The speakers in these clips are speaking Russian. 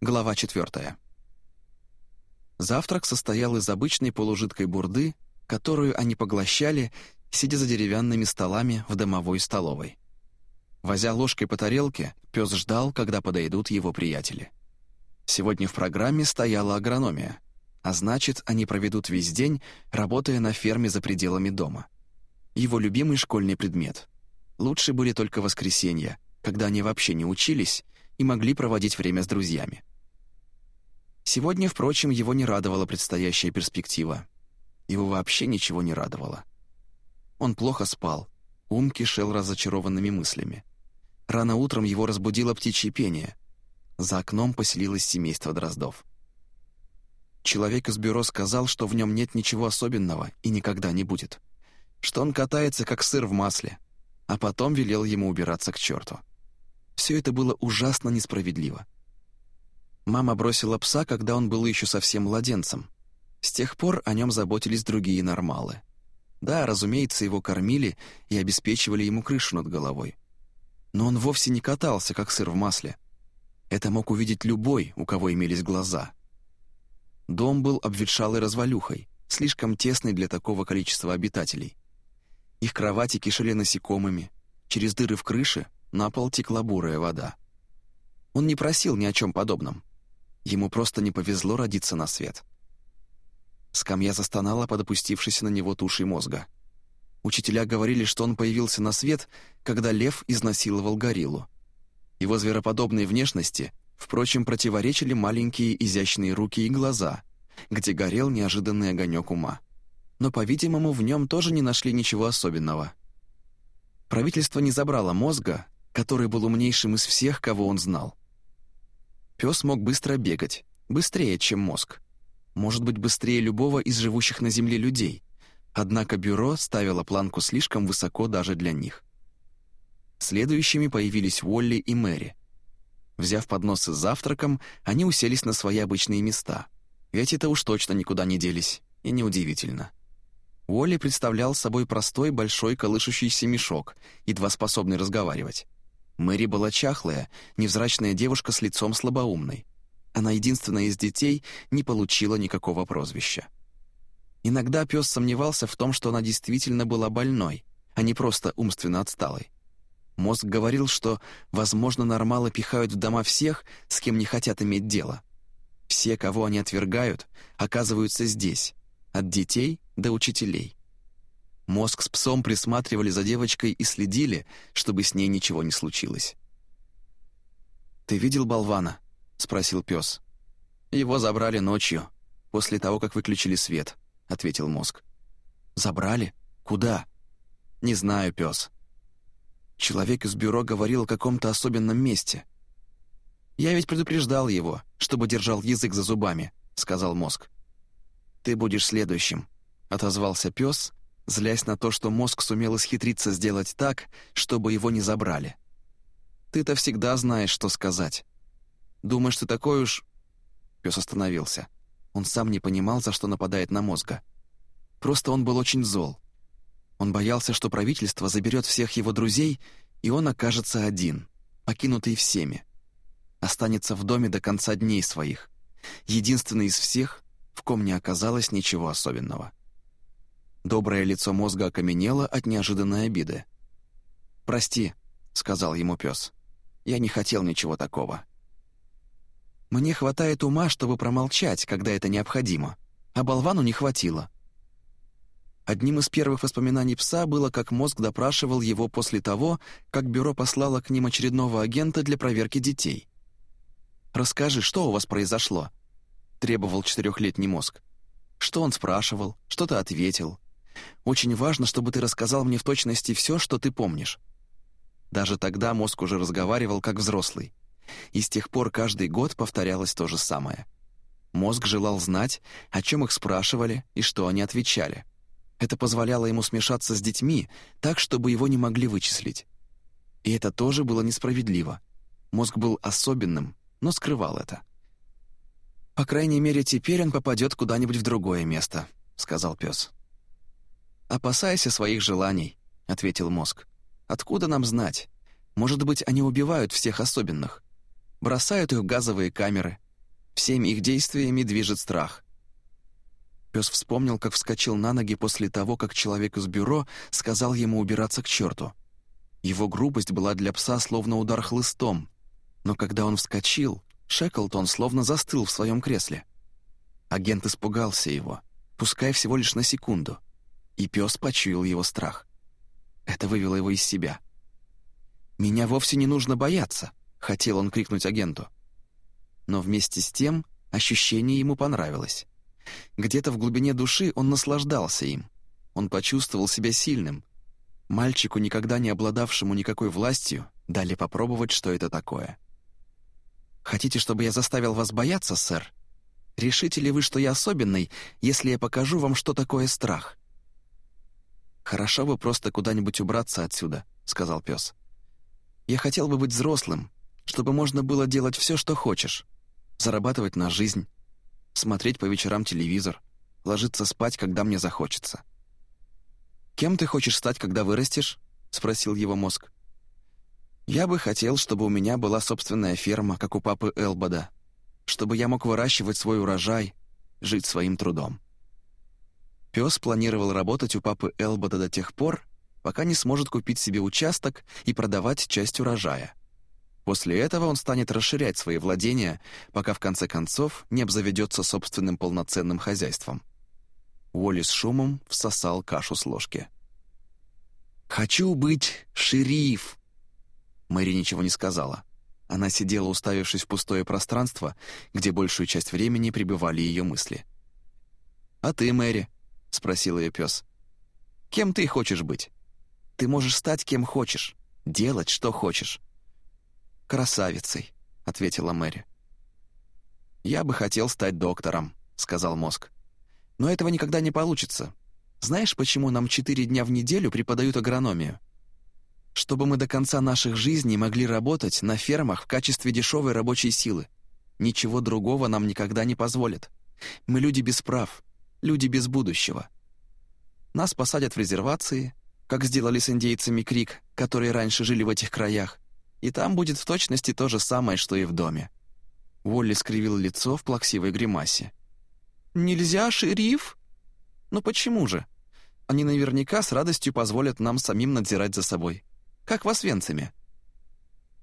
Глава 4. Завтрак состоял из обычной полужидкой бурды, которую они поглощали, сидя за деревянными столами в домовой столовой. Возя ложкой по тарелке, пес ждал, когда подойдут его приятели. Сегодня в программе стояла агрономия, а значит, они проведут весь день, работая на ферме за пределами дома. Его любимый школьный предмет. Лучше были только воскресенья, когда они вообще не учились и могли проводить время с друзьями. Сегодня, впрочем, его не радовала предстоящая перспектива. Его вообще ничего не радовало. Он плохо спал, ум кишел разочарованными мыслями. Рано утром его разбудило птичье пение. За окном поселилось семейство дроздов. Человек из бюро сказал, что в нем нет ничего особенного и никогда не будет. Что он катается, как сыр в масле. А потом велел ему убираться к черту. Все это было ужасно несправедливо. Мама бросила пса, когда он был еще совсем младенцем. С тех пор о нем заботились другие нормалы. Да, разумеется, его кормили и обеспечивали ему крышу над головой. Но он вовсе не катался, как сыр в масле. Это мог увидеть любой, у кого имелись глаза. Дом был обветшалой развалюхой, слишком тесный для такого количества обитателей. Их кровати кишели насекомыми, через дыры в крыше на пол текла бурая вода. Он не просил ни о чем подобном. Ему просто не повезло родиться на свет. Скамья застонала под опустившейся на него тушей мозга. Учителя говорили, что он появился на свет, когда лев изнасиловал гориллу. Его звероподобной внешности, впрочем, противоречили маленькие изящные руки и глаза, где горел неожиданный огонек ума. Но, по-видимому, в нем тоже не нашли ничего особенного. Правительство не забрало мозга, который был умнейшим из всех, кого он знал. Пес мог быстро бегать, быстрее, чем мозг. Может быть, быстрее любого из живущих на Земле людей. Однако бюро ставило планку слишком высоко даже для них. Следующими появились Уолли и Мэри. Взяв подносы с завтраком, они уселись на свои обычные места. Ведь это уж точно никуда не делись, и неудивительно. Уолли представлял собой простой большой колышущийся мешок, едва способный разговаривать. Мэри была чахлая, невзрачная девушка с лицом слабоумной. Она единственная из детей не получила никакого прозвища. Иногда пес сомневался в том, что она действительно была больной, а не просто умственно отсталой. Мозг говорил, что, возможно, нормалы пихают в дома всех, с кем не хотят иметь дело. Все, кого они отвергают, оказываются здесь, от детей до учителей. Мозг с псом присматривали за девочкой и следили, чтобы с ней ничего не случилось. «Ты видел болвана?» — спросил пес. «Его забрали ночью, после того, как выключили свет», — ответил мозг. «Забрали? Куда?» «Не знаю, пес. Человек из бюро говорил о каком-то особенном месте. «Я ведь предупреждал его, чтобы держал язык за зубами», — сказал мозг. «Ты будешь следующим», — отозвался пес злясь на то, что мозг сумел исхитриться сделать так, чтобы его не забрали. «Ты-то всегда знаешь, что сказать. Думаешь, ты такой уж...» Пес остановился. Он сам не понимал, за что нападает на мозга. Просто он был очень зол. Он боялся, что правительство заберет всех его друзей, и он окажется один, покинутый всеми. Останется в доме до конца дней своих. Единственный из всех, в ком не оказалось ничего особенного. Доброе лицо мозга окаменело от неожиданной обиды. «Прости», — сказал ему пес. «Я не хотел ничего такого». «Мне хватает ума, чтобы промолчать, когда это необходимо, а болвану не хватило». Одним из первых воспоминаний пса было, как мозг допрашивал его после того, как бюро послало к ним очередного агента для проверки детей. «Расскажи, что у вас произошло?» — требовал четырехлетний мозг. «Что он спрашивал? Что ты ответил? Очень важно, чтобы ты рассказал мне в точности все, что ты помнишь». Даже тогда мозг уже разговаривал как взрослый. И с тех пор каждый год повторялось то же самое. Мозг желал знать, о чем их спрашивали и что они отвечали. Это позволяло ему смешаться с детьми так, чтобы его не могли вычислить. И это тоже было несправедливо. Мозг был особенным, но скрывал это. «По крайней мере, теперь он попадет куда-нибудь в другое место», — сказал пес. «Опасайся своих желаний», — ответил мозг. «Откуда нам знать? Может быть, они убивают всех особенных. Бросают их в газовые камеры, Всеми их действиями движет страх. Пес вспомнил, как вскочил на ноги после того, как человек из бюро сказал ему убираться к черту. Его грубость была для пса словно удар хлыстом, но когда он вскочил, Шеклтон словно застыл в своем кресле. Агент испугался его, пускай всего лишь на секунду, и пес почуял его страх. Это вывело его из себя. «Меня вовсе не нужно бояться», — хотел он крикнуть агенту. Но вместе с тем ощущение ему понравилось. Где-то в глубине души он наслаждался им. Он почувствовал себя сильным. Мальчику, никогда не обладавшему никакой властью, дали попробовать, что это такое. «Хотите, чтобы я заставил вас бояться, сэр? Решите ли вы, что я особенный, если я покажу вам, что такое страх?» «Хорошо бы просто куда-нибудь убраться отсюда», — сказал пес. «Я хотел бы быть взрослым, чтобы можно было делать все, что хочешь, зарабатывать на жизнь, смотреть по вечерам телевизор, ложиться спать, когда мне захочется. «Кем ты хочешь стать, когда вырастешь?» — спросил его мозг. «Я бы хотел, чтобы у меня была собственная ферма, как у папы Элбода, чтобы я мог выращивать свой урожай, жить своим трудом». Пес планировал работать у папы Элбода до тех пор, пока не сможет купить себе участок и продавать часть урожая. После этого он станет расширять свои владения, пока в конце концов не обзаведется собственным полноценным хозяйством. Уолли с шумом всосал кашу с ложки. «Хочу быть шериф!» Мэри ничего не сказала. Она сидела, уставившись в пустое пространство, где большую часть времени пребывали ее мысли. «А ты, Мэри?» — спросил ее пес. «Кем ты хочешь быть? Ты можешь стать кем хочешь, делать, что хочешь красавицей», — ответила Мэри. «Я бы хотел стать доктором», — сказал мозг. «Но этого никогда не получится. Знаешь, почему нам четыре дня в неделю преподают агрономию? Чтобы мы до конца наших жизней могли работать на фермах в качестве дешевой рабочей силы. Ничего другого нам никогда не позволят. Мы люди без прав, люди без будущего. Нас посадят в резервации, как сделали с индейцами Крик, которые раньше жили в этих краях, и там будет в точности то же самое, что и в доме». Уолли скривил лицо в плаксивой гримасе. «Нельзя, шериф?» «Ну почему же? Они наверняка с радостью позволят нам самим надзирать за собой. Как в Освенциме».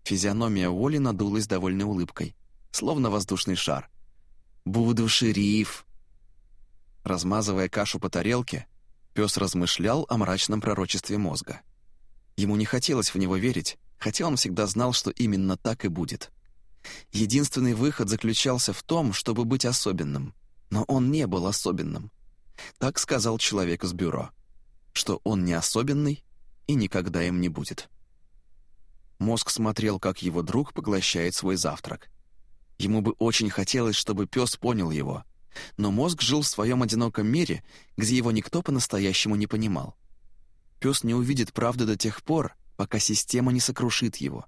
Физиономия Уолли надулась довольной улыбкой, словно воздушный шар. «Буду шериф!» Размазывая кашу по тарелке, пес размышлял о мрачном пророчестве мозга. Ему не хотелось в него верить, хотя он всегда знал, что именно так и будет. Единственный выход заключался в том, чтобы быть особенным. Но он не был особенным. Так сказал человек из бюро. Что он не особенный и никогда им не будет. Мозг смотрел, как его друг поглощает свой завтрак. Ему бы очень хотелось, чтобы пес понял его. Но мозг жил в своем одиноком мире, где его никто по-настоящему не понимал. Пес не увидит правды до тех пор, пока система не сокрушит его,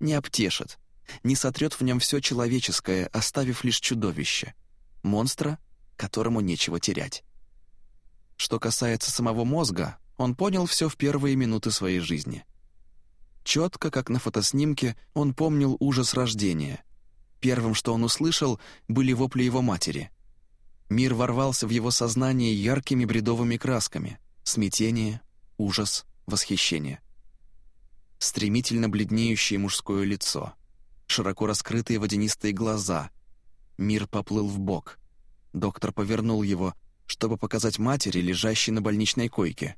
не обтешит, не сотрет в нем все человеческое, оставив лишь чудовище, монстра, которому нечего терять. Что касается самого мозга, он понял все в первые минуты своей жизни. Четко, как на фотоснимке, он помнил ужас рождения. Первым, что он услышал, были вопли его матери. Мир ворвался в его сознание яркими бредовыми красками — смятение, ужас, восхищение стремительно бледнеющее мужское лицо, широко раскрытые водянистые глаза. Мир поплыл в бок. Доктор повернул его, чтобы показать матери, лежащей на больничной койке.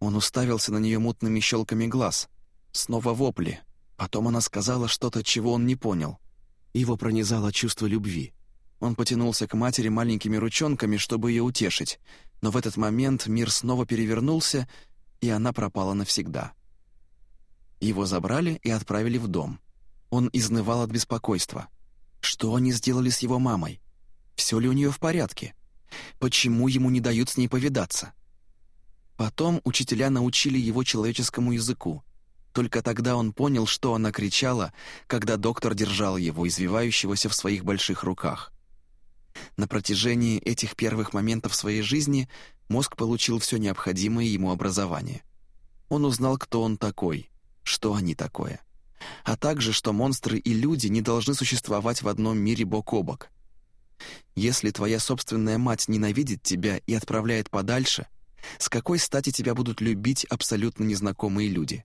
Он уставился на нее мутными щелками глаз. Снова вопли. Потом она сказала что-то, чего он не понял. Его пронизало чувство любви. Он потянулся к матери маленькими ручонками, чтобы ее утешить, но в этот момент мир снова перевернулся, и она пропала навсегда. Его забрали и отправили в дом. Он изнывал от беспокойства. Что они сделали с его мамой? Все ли у нее в порядке? Почему ему не дают с ней повидаться? Потом учителя научили его человеческому языку. Только тогда он понял, что она кричала, когда доктор держал его, извивающегося в своих больших руках. На протяжении этих первых моментов своей жизни мозг получил все необходимое ему образование. Он узнал, кто он такой, что они такое, а также, что монстры и люди не должны существовать в одном мире бок о бок, Если твоя собственная мать ненавидит тебя и отправляет подальше, с какой стати тебя будут любить абсолютно незнакомые люди?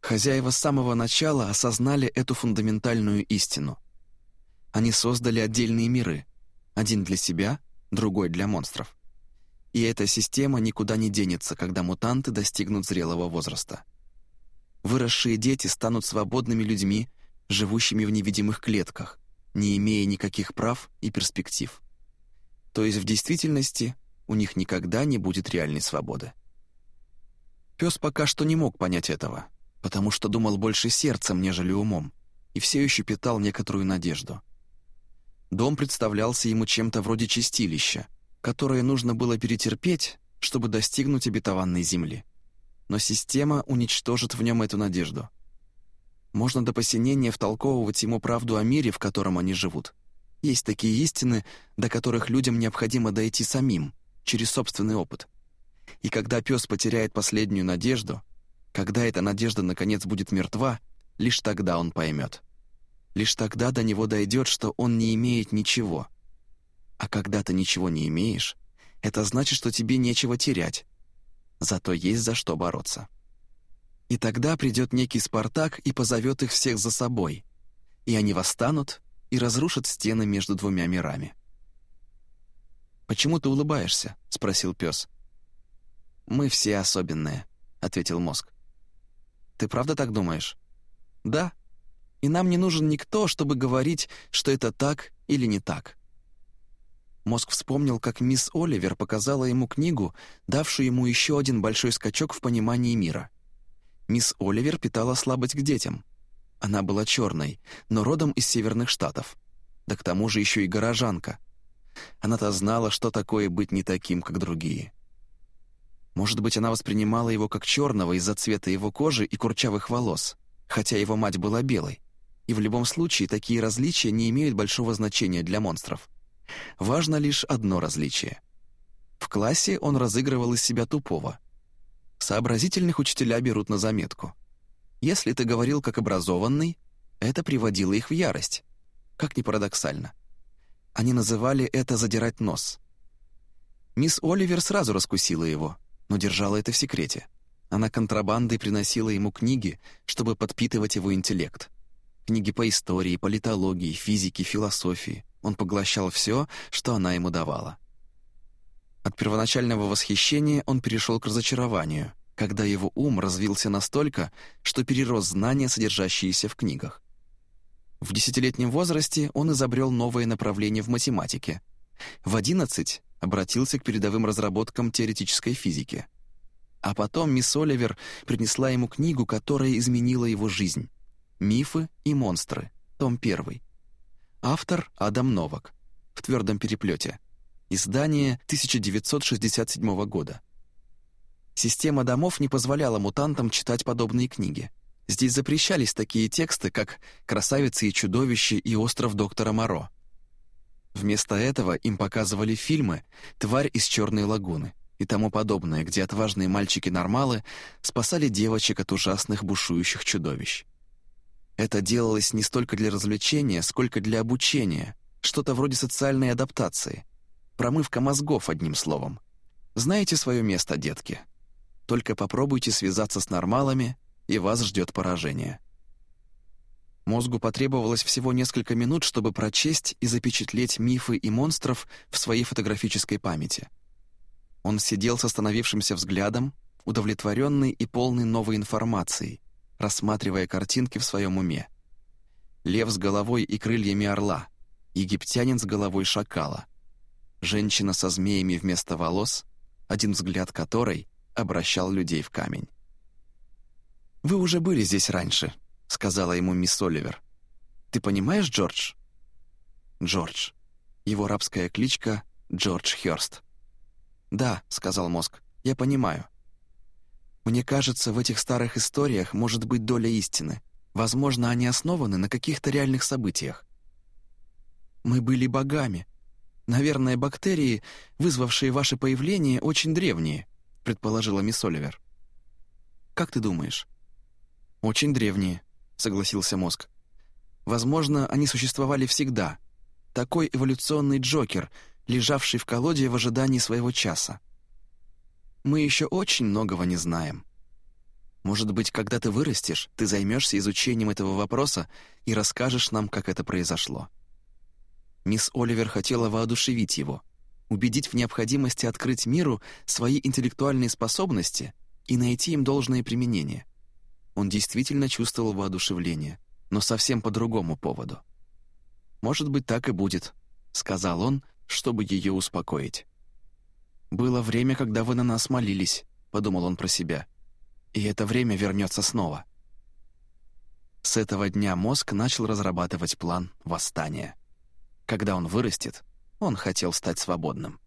Хозяева с самого начала осознали эту фундаментальную истину. Они создали отдельные миры, один для себя, другой для монстров. И эта система никуда не денется, когда мутанты достигнут зрелого возраста. Выросшие дети станут свободными людьми, живущими в невидимых клетках, не имея никаких прав и перспектив. То есть в действительности у них никогда не будет реальной свободы. Пес пока что не мог понять этого, потому что думал больше сердцем, нежели умом, и все еще питал некоторую надежду. Дом представлялся ему чем-то вроде чистилища, которое нужно было перетерпеть, чтобы достигнуть обетованной земли. Но система уничтожит в нем эту надежду. Можно до посинения втолковывать ему правду о мире, в котором они живут. Есть такие истины, до которых людям необходимо дойти самим, через собственный опыт. И когда пес потеряет последнюю надежду, когда эта надежда наконец будет мертва, лишь тогда он поймет. Лишь тогда до него дойдет, что он не имеет ничего. А когда ты ничего не имеешь, это значит, что тебе нечего терять. Зато есть за что бороться. И тогда придет некий Спартак и позовет их всех за собой. И они восстанут и разрушат стены между двумя мирами. «Почему ты улыбаешься?» — спросил пес. «Мы все особенные», — ответил мозг. «Ты правда так думаешь?» «Да. И нам не нужен никто, чтобы говорить, что это так или не так». Мозг вспомнил, как мисс Оливер показала ему книгу, давшую ему еще один большой скачок в понимании мира. Мисс Оливер питала слабость к детям. Она была черной, но родом из северных штатов. Да к тому же еще и горожанка — она-то знала, что такое быть не таким, как другие. Может быть, она воспринимала его как черного из-за цвета его кожи и курчавых волос, хотя его мать была белой. И в любом случае такие различия не имеют большого значения для монстров. Важно лишь одно различие. В классе он разыгрывал из себя тупого. Сообразительных учителя берут на заметку. Если ты говорил как образованный, это приводило их в ярость. Как ни парадоксально. Они называли это «задирать нос». Мисс Оливер сразу раскусила его, но держала это в секрете. Она контрабандой приносила ему книги, чтобы подпитывать его интеллект. Книги по истории, политологии, физике, философии. Он поглощал все, что она ему давала. От первоначального восхищения он перешел к разочарованию, когда его ум развился настолько, что перерос знания, содержащиеся в книгах. В десятилетнем возрасте он изобрел новое направление в математике. В 11 обратился к передовым разработкам теоретической физики. А потом мисс Оливер принесла ему книгу, которая изменила его жизнь. «Мифы и монстры», том 1. Автор Адам Новак. В твердом переплете. Издание 1967 года. Система домов не позволяла мутантам читать подобные книги. Здесь запрещались такие тексты, как «Красавица и чудовище» и «Остров доктора Моро». Вместо этого им показывали фильмы «Тварь из черной лагуны» и тому подобное, где отважные мальчики-нормалы спасали девочек от ужасных бушующих чудовищ. Это делалось не столько для развлечения, сколько для обучения, что-то вроде социальной адаптации, промывка мозгов, одним словом. Знаете свое место, детки. Только попробуйте связаться с нормалами и вас ждет поражение. Мозгу потребовалось всего несколько минут, чтобы прочесть и запечатлеть мифы и монстров в своей фотографической памяти. Он сидел с остановившимся взглядом, удовлетворенный и полный новой информации, рассматривая картинки в своем уме. Лев с головой и крыльями орла, египтянин с головой шакала, женщина со змеями вместо волос, один взгляд которой обращал людей в камень. «Вы уже были здесь раньше», — сказала ему мисс Оливер. «Ты понимаешь, Джордж?» «Джордж. Его рабская кличка — Джордж Хёрст». «Да», — сказал мозг, — «я понимаю». «Мне кажется, в этих старых историях может быть доля истины. Возможно, они основаны на каких-то реальных событиях». «Мы были богами. Наверное, бактерии, вызвавшие ваше появление, очень древние», — предположила мисс Оливер. «Как ты думаешь?» «Очень древние», — согласился мозг. «Возможно, они существовали всегда, такой эволюционный Джокер, лежавший в колоде в ожидании своего часа. Мы еще очень многого не знаем. Может быть, когда ты вырастешь, ты займешься изучением этого вопроса и расскажешь нам, как это произошло». Мисс Оливер хотела воодушевить его, убедить в необходимости открыть миру свои интеллектуальные способности и найти им должное применение. Он действительно чувствовал воодушевление, но совсем по другому поводу. «Может быть, так и будет», — сказал он, чтобы ее успокоить. «Было время, когда вы на нас молились», — подумал он про себя. «И это время вернется снова». С этого дня мозг начал разрабатывать план восстания. Когда он вырастет, он хотел стать свободным.